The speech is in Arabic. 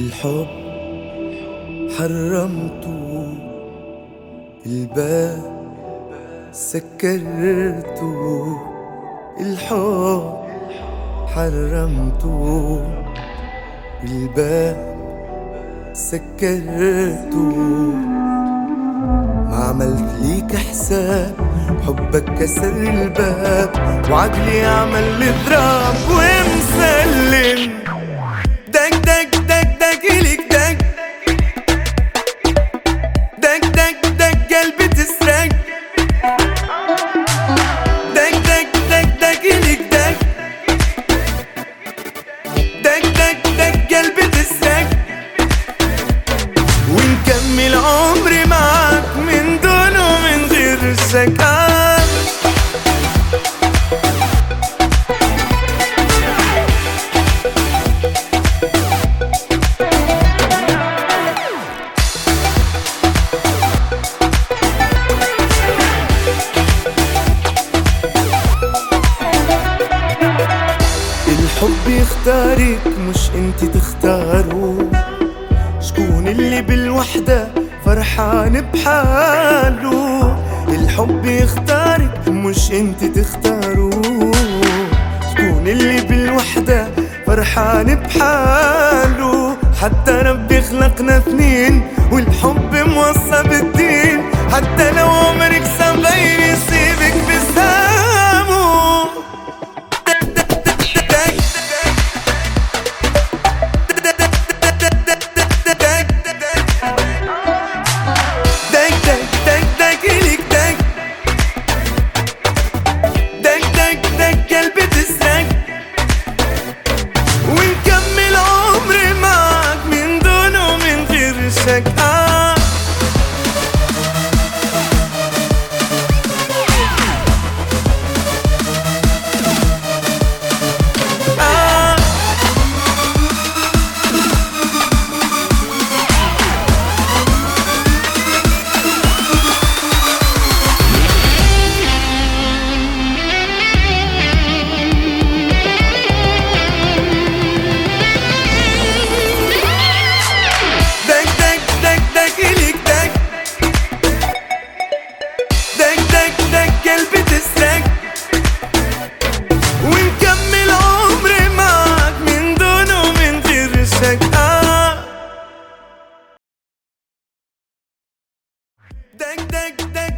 الحب حرمته الباب سكرته الحب حرمته الباب سكرته. ما عملت ليك حساب حبك كسر الباب وعقلي يعمل اضراب ومسلم ونكمل عمري معاك من دون ومن غير شكاك الحب يختارك مش انت تختاره. شكون اللي بالوحدة فرحان بحاله. الحب يختارك مش انت تختاره. شكون اللي بالوحدة فرحان بحاله. حتى ربي خلقنا اثنين والحب لو We take ah. Dang, dang, dang.